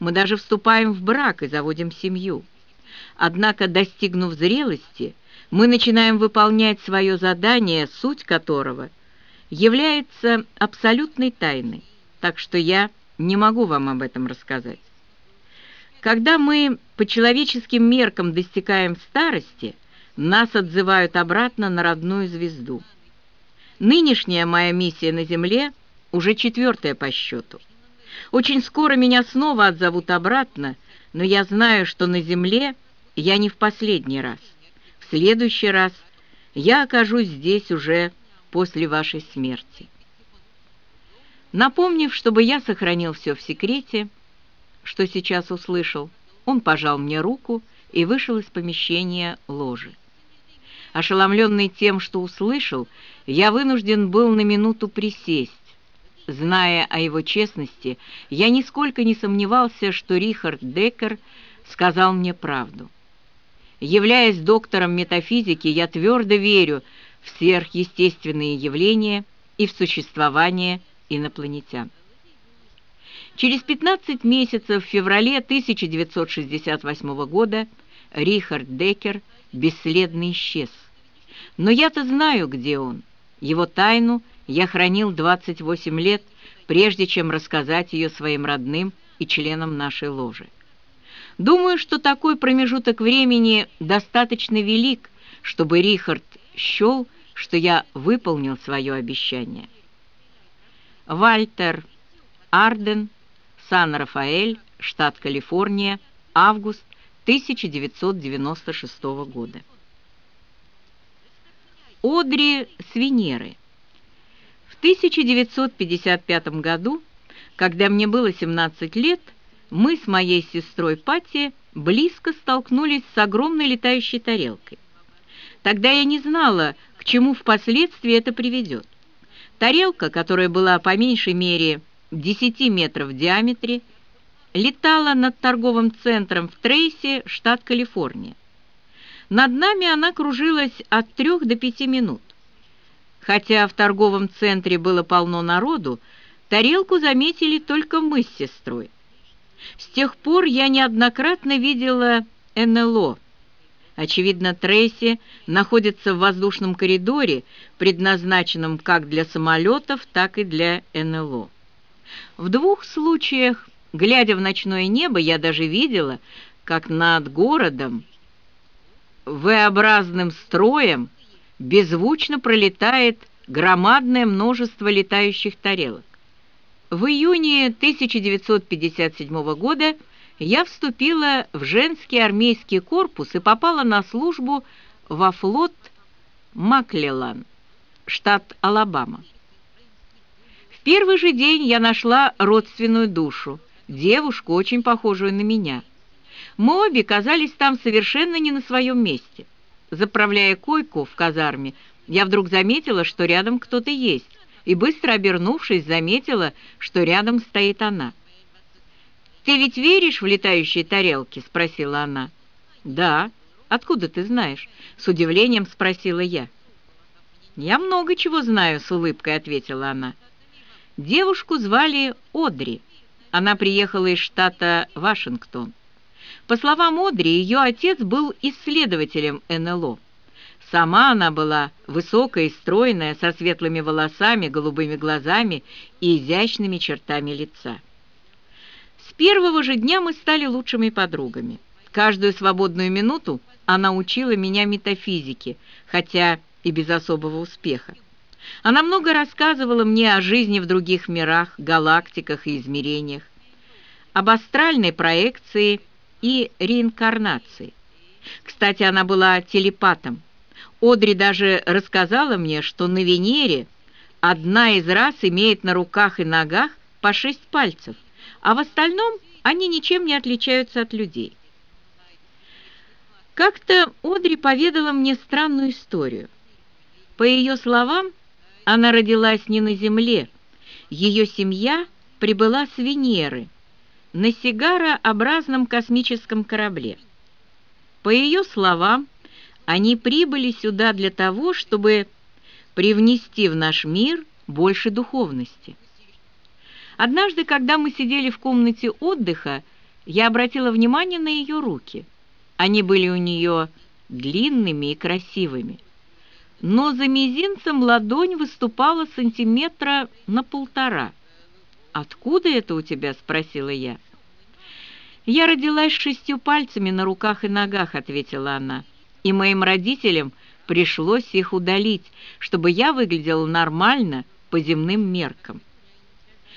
Мы даже вступаем в брак и заводим семью. Однако, достигнув зрелости, мы начинаем выполнять свое задание, суть которого является абсолютной тайной, так что я не могу вам об этом рассказать. Когда мы по человеческим меркам достигаем старости, нас отзывают обратно на родную звезду. Нынешняя моя миссия на Земле уже четвертая по счету. Очень скоро меня снова отзовут обратно, но я знаю, что на Земле я не в последний раз. В следующий раз я окажусь здесь уже после вашей смерти. Напомнив, чтобы я сохранил все в секрете, что сейчас услышал, он пожал мне руку и вышел из помещения ложи. Ошеломленный тем, что услышал, я вынужден был на минуту присесть. Зная о его честности, я нисколько не сомневался, что Рихард Деккер сказал мне правду. Являясь доктором метафизики, я твердо верю в сверхъестественные явления и в существование инопланетян. Через 15 месяцев в феврале 1968 года Рихард Деккер бесследно исчез. Но я-то знаю, где он. Его тайну я хранил 28 лет, прежде чем рассказать ее своим родным и членам нашей ложи. Думаю, что такой промежуток времени достаточно велик, чтобы Рихард счел, что я выполнил свое обещание. Вальтер Арден, Сан-Рафаэль, штат Калифорния, август 1996 года. Одри с Венеры. В 1955 году, когда мне было 17 лет, мы с моей сестрой Пати близко столкнулись с огромной летающей тарелкой. Тогда я не знала, к чему впоследствии это приведет. Тарелка, которая была по меньшей мере 10 метров в диаметре, летала над торговым центром в Трейсе, штат Калифорния. Над нами она кружилась от трех до пяти минут. Хотя в торговом центре было полно народу, тарелку заметили только мы с сестрой. С тех пор я неоднократно видела НЛО, Очевидно, Трейси находится в воздушном коридоре, предназначенном как для самолетов, так и для НЛО. В двух случаях, глядя в ночное небо, я даже видела, как над городом V-образным строем беззвучно пролетает громадное множество летающих тарелок. В июне 1957 года я вступила в женский армейский корпус и попала на службу во флот Маклеллан, штат Алабама. В первый же день я нашла родственную душу, девушку, очень похожую на меня. Мы обе казались там совершенно не на своем месте. Заправляя койку в казарме, я вдруг заметила, что рядом кто-то есть, и быстро обернувшись, заметила, что рядом стоит она. «Ты ведь веришь в летающие тарелки?» — спросила она. «Да. Откуда ты знаешь?» — с удивлением спросила я. «Я много чего знаю», — с улыбкой ответила она. Девушку звали Одри. Она приехала из штата Вашингтон. По словам Одри, ее отец был исследователем НЛО. Сама она была высокая и стройная, со светлыми волосами, голубыми глазами и изящными чертами лица первого же дня мы стали лучшими подругами. Каждую свободную минуту она учила меня метафизике, хотя и без особого успеха. Она много рассказывала мне о жизни в других мирах, галактиках и измерениях, об астральной проекции и реинкарнации. Кстати, она была телепатом. Одри даже рассказала мне, что на Венере одна из рас имеет на руках и ногах по шесть пальцев, а в остальном они ничем не отличаются от людей. Как-то Одри поведала мне странную историю. По ее словам, она родилась не на Земле, ее семья прибыла с Венеры на сигарообразном космическом корабле. По ее словам, они прибыли сюда для того, чтобы привнести в наш мир больше духовности. Однажды, когда мы сидели в комнате отдыха, я обратила внимание на ее руки. Они были у нее длинными и красивыми. Но за мизинцем ладонь выступала сантиметра на полтора. «Откуда это у тебя?» — спросила я. «Я родилась шестью пальцами на руках и ногах», — ответила она. «И моим родителям пришлось их удалить, чтобы я выглядела нормально по земным меркам».